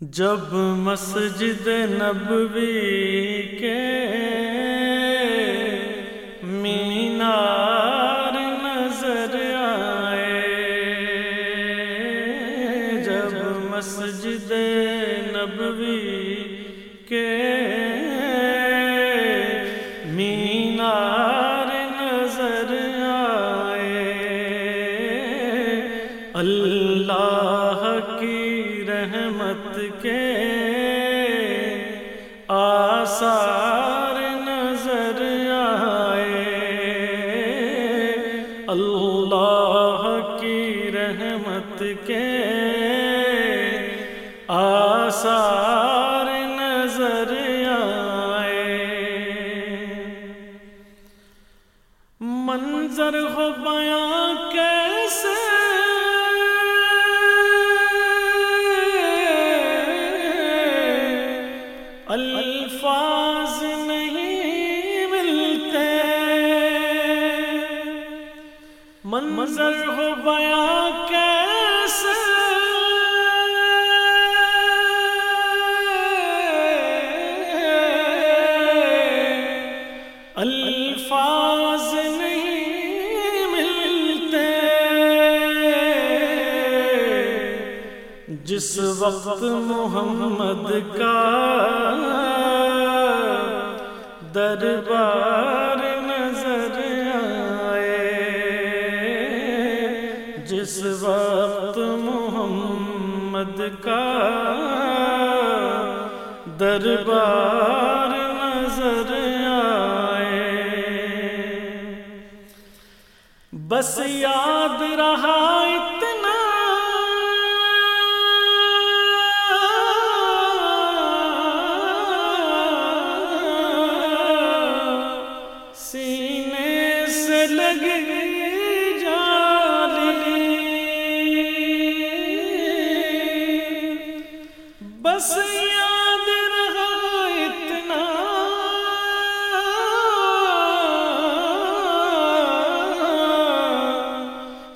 جب مسجد نبوی کے مینار نظر آئے، جب مسجد نبوی کے مینار نظر آئے، اللہ کی کے آثار نظر آئے۔ اللہ کی رحمت کے آثار نظر آئے۔ منظر ہو بیاں کیسے منظر ہو بیاں کیسے؟ الفاظ نہیں ملتے۔ جس وقت محمد کا دربار دربار نظر آئے۔ بس یار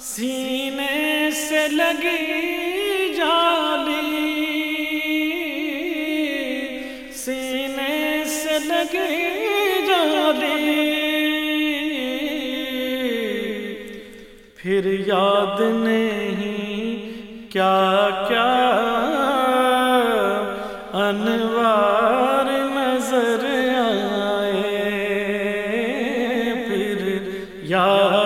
سینے سے لگی جالی، سینے سے لگی جالی۔ پھر یاد نہیں کیا کیا انوار نظر آئے۔ پھر یاد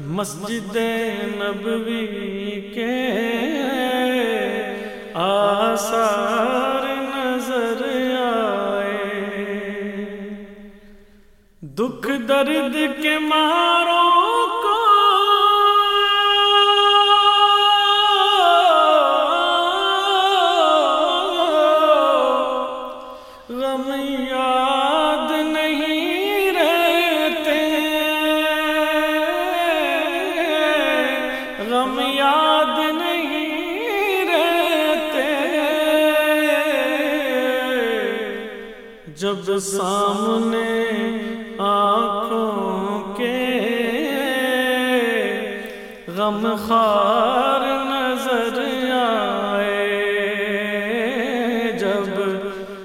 مسجد نبوی کے آثار نظر آئے۔ دکھ درد کے ماروں جب سامنے آنکھوں کے غم خار نظر آئے، جب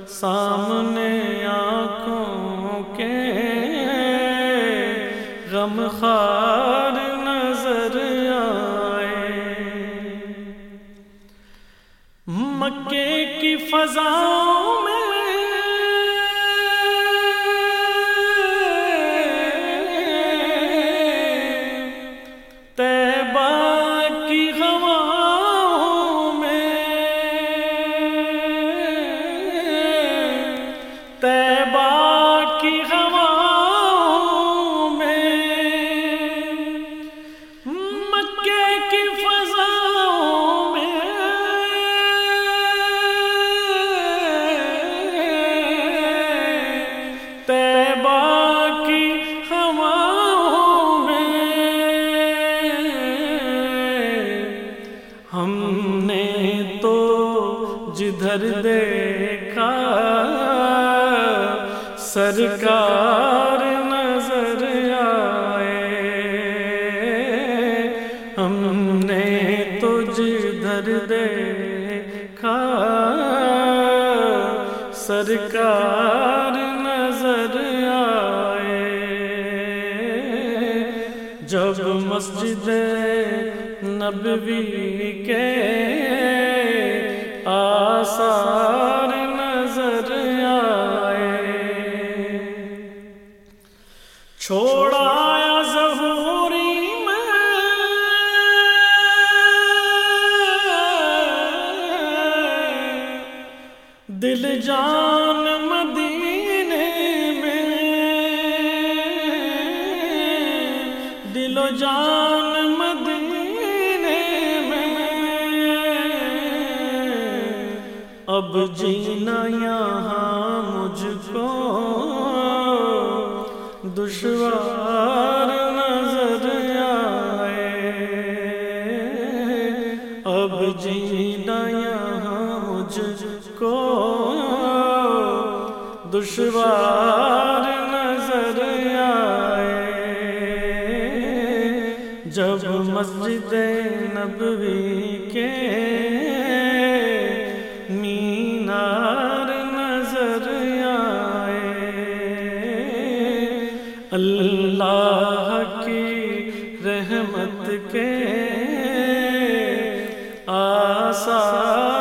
سامنے آنکھوں کے غم خار نظر آئے۔ مکے کی فضاؤں میں سرکار نظر آئے۔ ہم نے تو جدھر دیکھا۔ سرکار نظر آئے۔ جب مسجد نبوی کے آثار چھوڑایا ظہوری میں۔ دل جان مدینے میں۔ دل و جان مدینے میں۔ اب جینا یہاں مجھ کو۔ دشوار نظر آئے۔ اب جینا یہاں مجھ کو دشوار نظر آئے۔ جب مسجد نبوی رحمت کے آثار